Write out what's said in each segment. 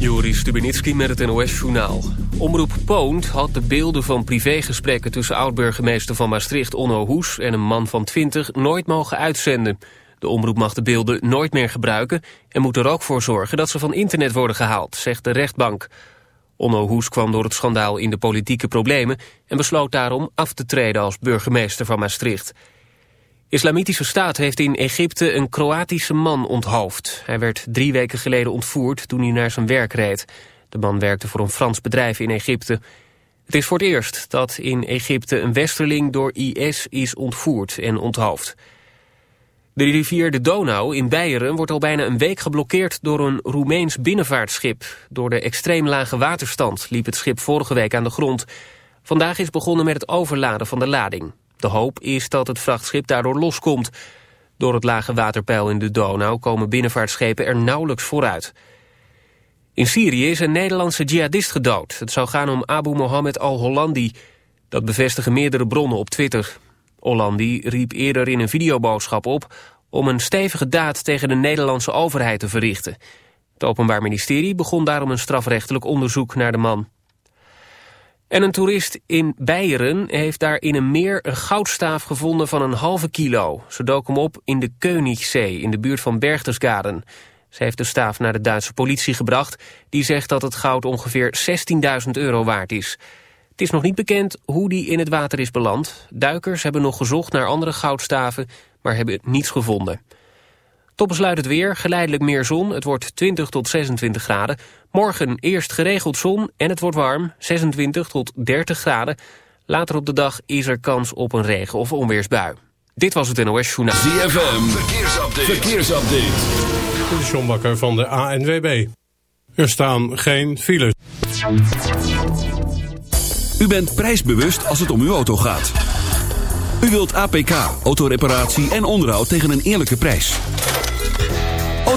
Joris Stubenitski met het NOS-journaal. Omroep Poont had de beelden van privégesprekken... tussen oud-burgemeester van Maastricht Onno Hoes en een man van 20 nooit mogen uitzenden. De omroep mag de beelden nooit meer gebruiken... en moet er ook voor zorgen dat ze van internet worden gehaald, zegt de rechtbank. Onno Hoes kwam door het schandaal in de politieke problemen... en besloot daarom af te treden als burgemeester van Maastricht... Islamitische Staat heeft in Egypte een Kroatische man onthoofd. Hij werd drie weken geleden ontvoerd toen hij naar zijn werk reed. De man werkte voor een Frans bedrijf in Egypte. Het is voor het eerst dat in Egypte een westerling door IS is ontvoerd en onthoofd. De rivier de Donau in Beieren wordt al bijna een week geblokkeerd door een Roemeens binnenvaartschip. Door de extreem lage waterstand liep het schip vorige week aan de grond. Vandaag is begonnen met het overladen van de lading. De hoop is dat het vrachtschip daardoor loskomt. Door het lage waterpeil in de Donau komen binnenvaartschepen er nauwelijks vooruit. In Syrië is een Nederlandse jihadist gedood. Het zou gaan om Abu Mohammed al-Hollandi. Dat bevestigen meerdere bronnen op Twitter. Hollandi riep eerder in een videoboodschap op... om een stevige daad tegen de Nederlandse overheid te verrichten. Het Openbaar Ministerie begon daarom een strafrechtelijk onderzoek naar de man. En een toerist in Beieren heeft daar in een meer een goudstaaf gevonden van een halve kilo. Ze dook hem op in de Königszee in de buurt van Berchtesgaden. Ze heeft de staaf naar de Duitse politie gebracht. Die zegt dat het goud ongeveer 16.000 euro waard is. Het is nog niet bekend hoe die in het water is beland. Duikers hebben nog gezocht naar andere goudstaven, maar hebben niets gevonden. Tot besluit het weer, geleidelijk meer zon. Het wordt 20 tot 26 graden. Morgen eerst geregeld zon en het wordt warm, 26 tot 30 graden. Later op de dag is er kans op een regen- of onweersbui. Dit was het NOS Journaal. ZFM, verkeersupdate. verkeersupdate. De John Bakker van de ANWB. Er staan geen files. U bent prijsbewust als het om uw auto gaat. U wilt APK, autoreparatie en onderhoud tegen een eerlijke prijs.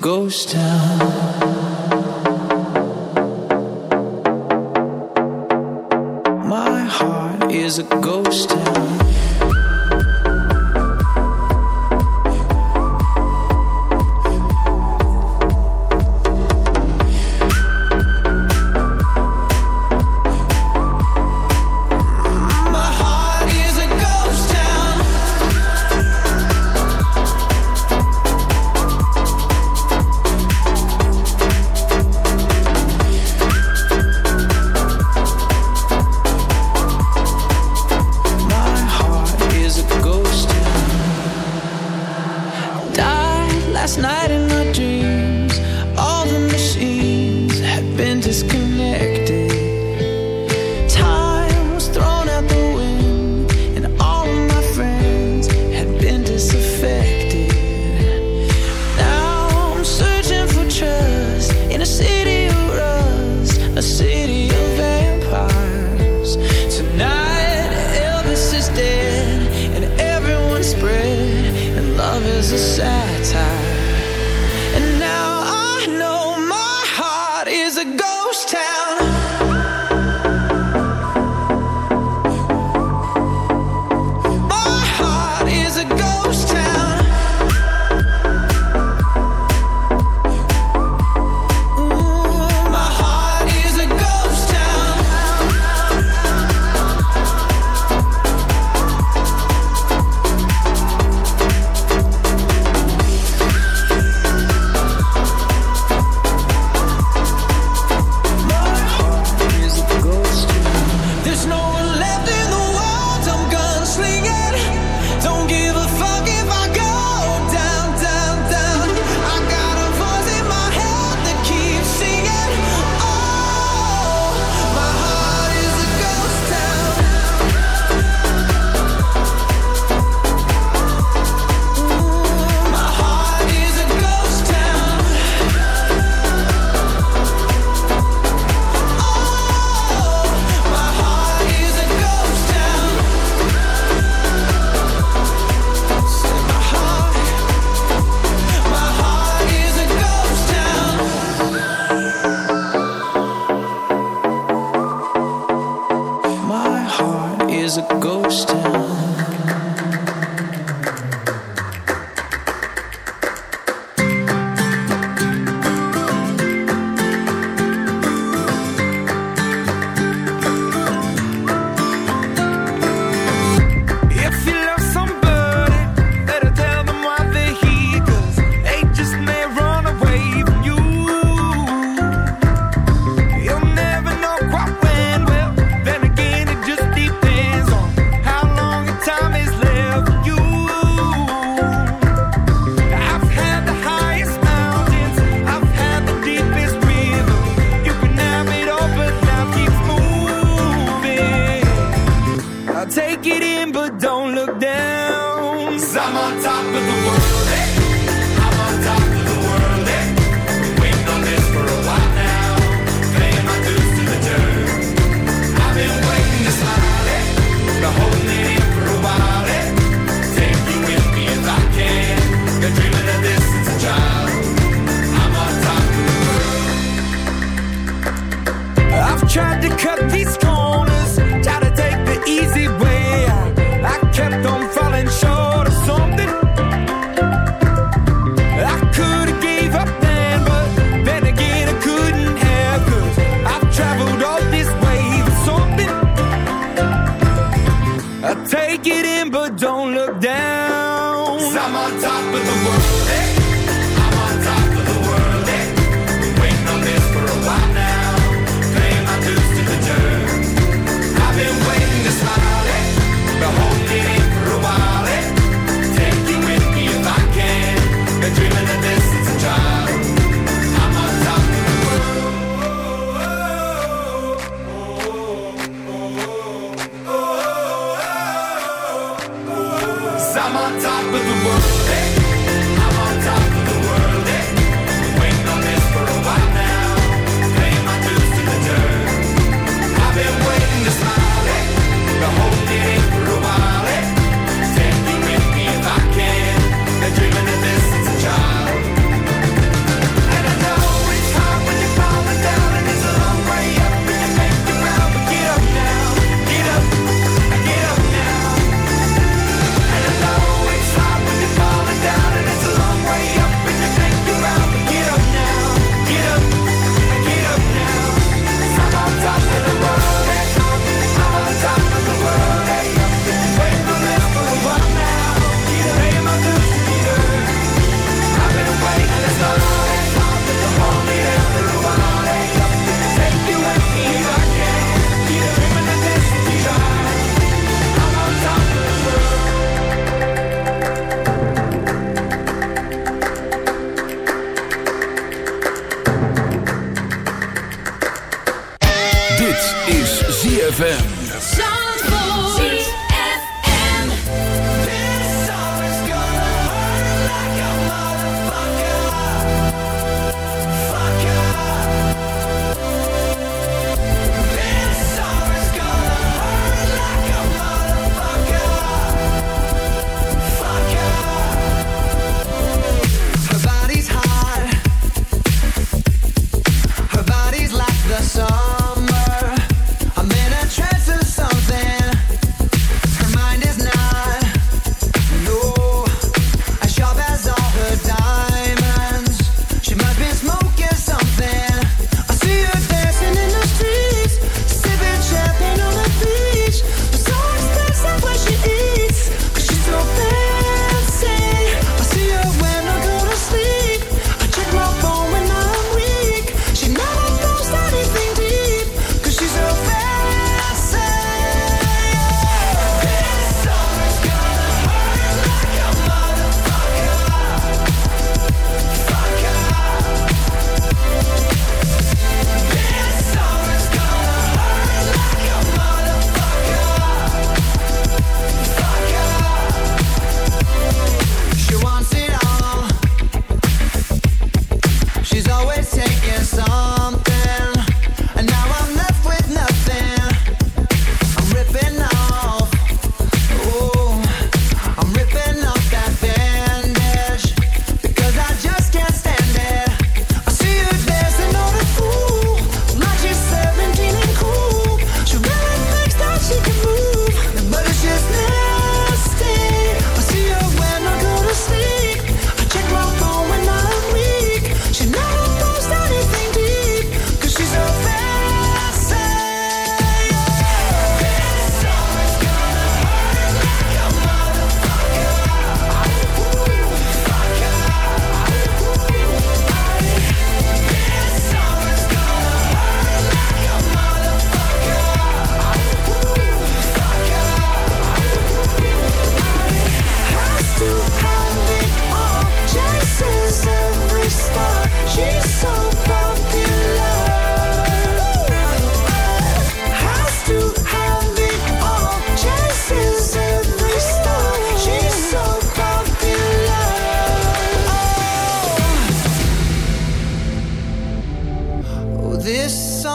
ghost town.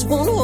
For walls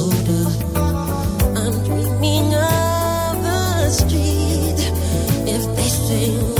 shoulder. I'm dreaming of a street if they sing.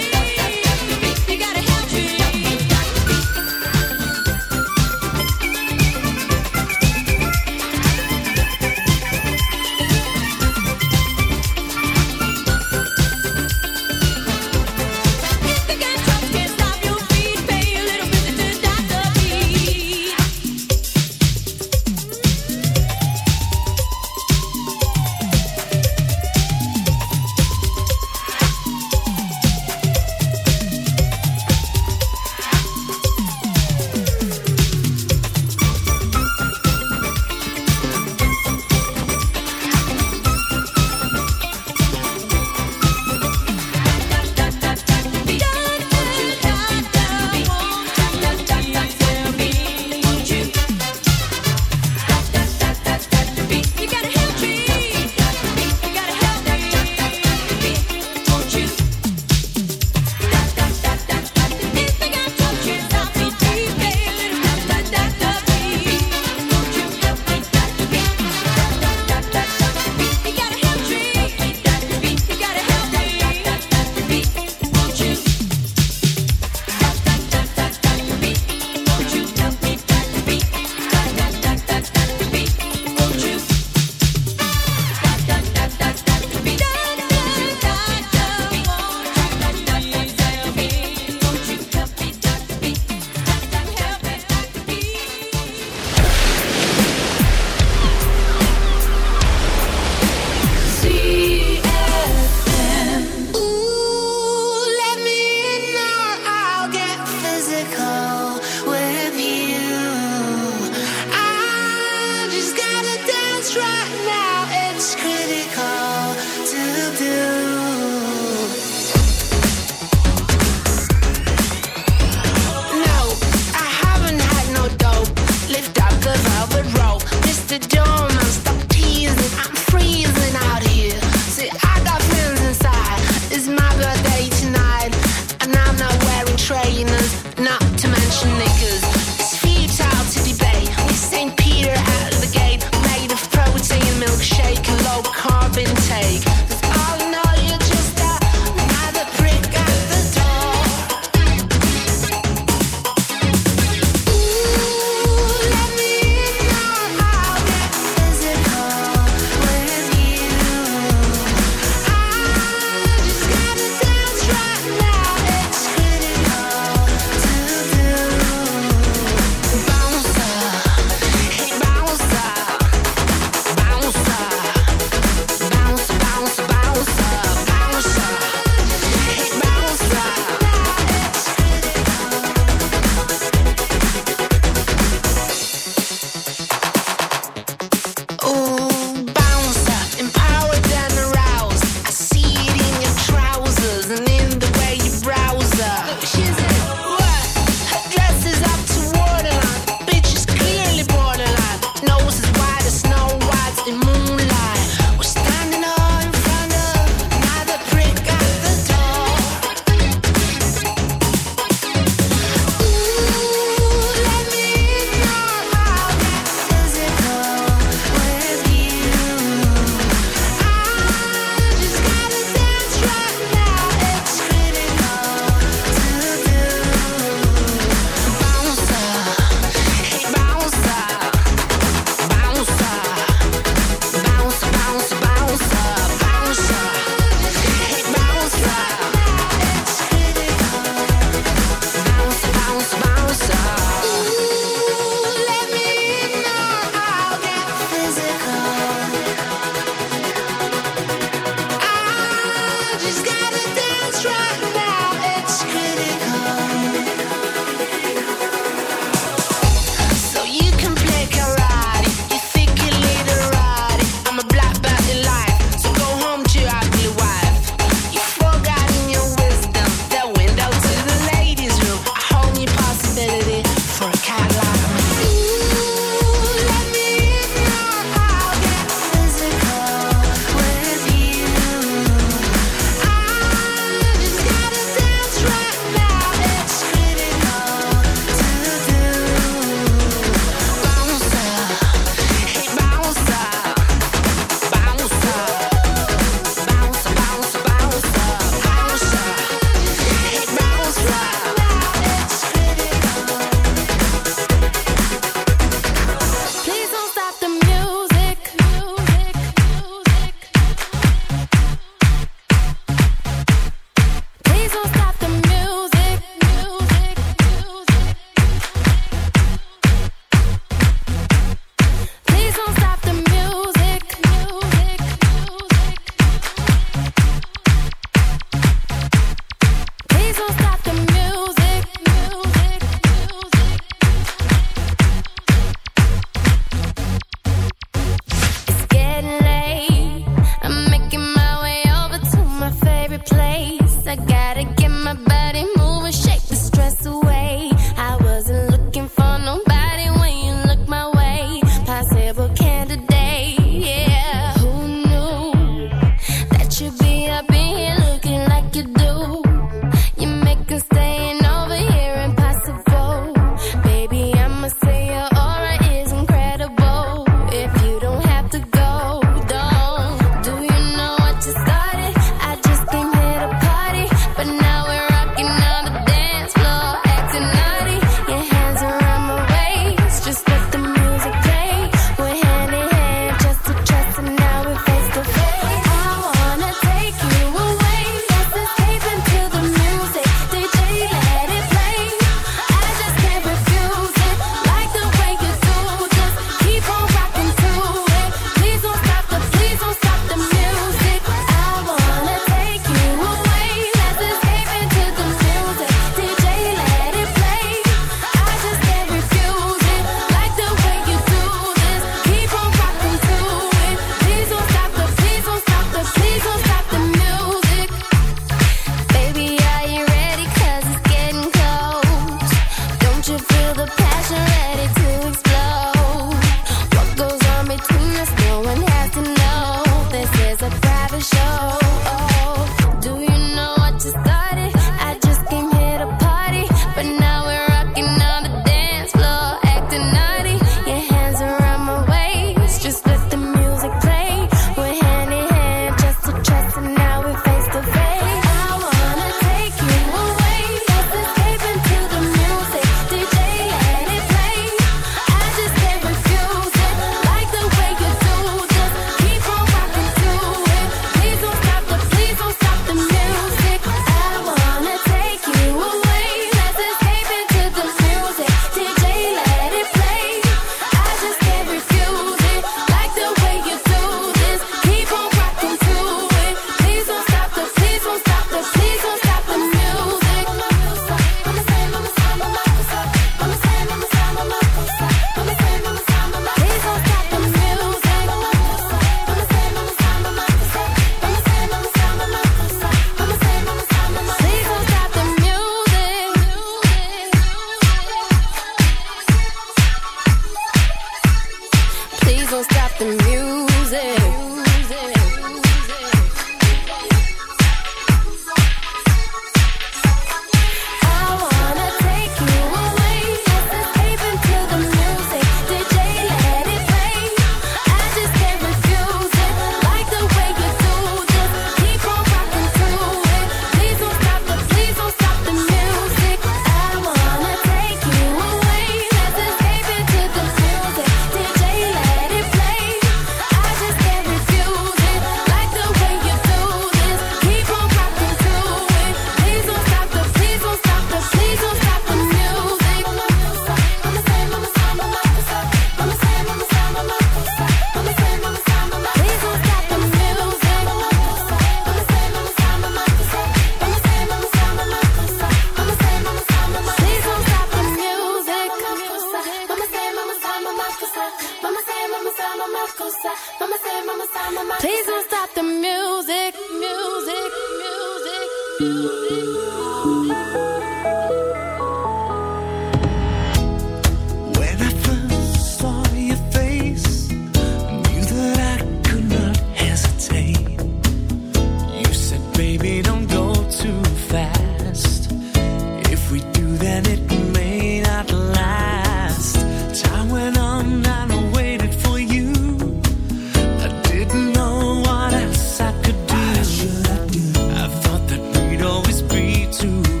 to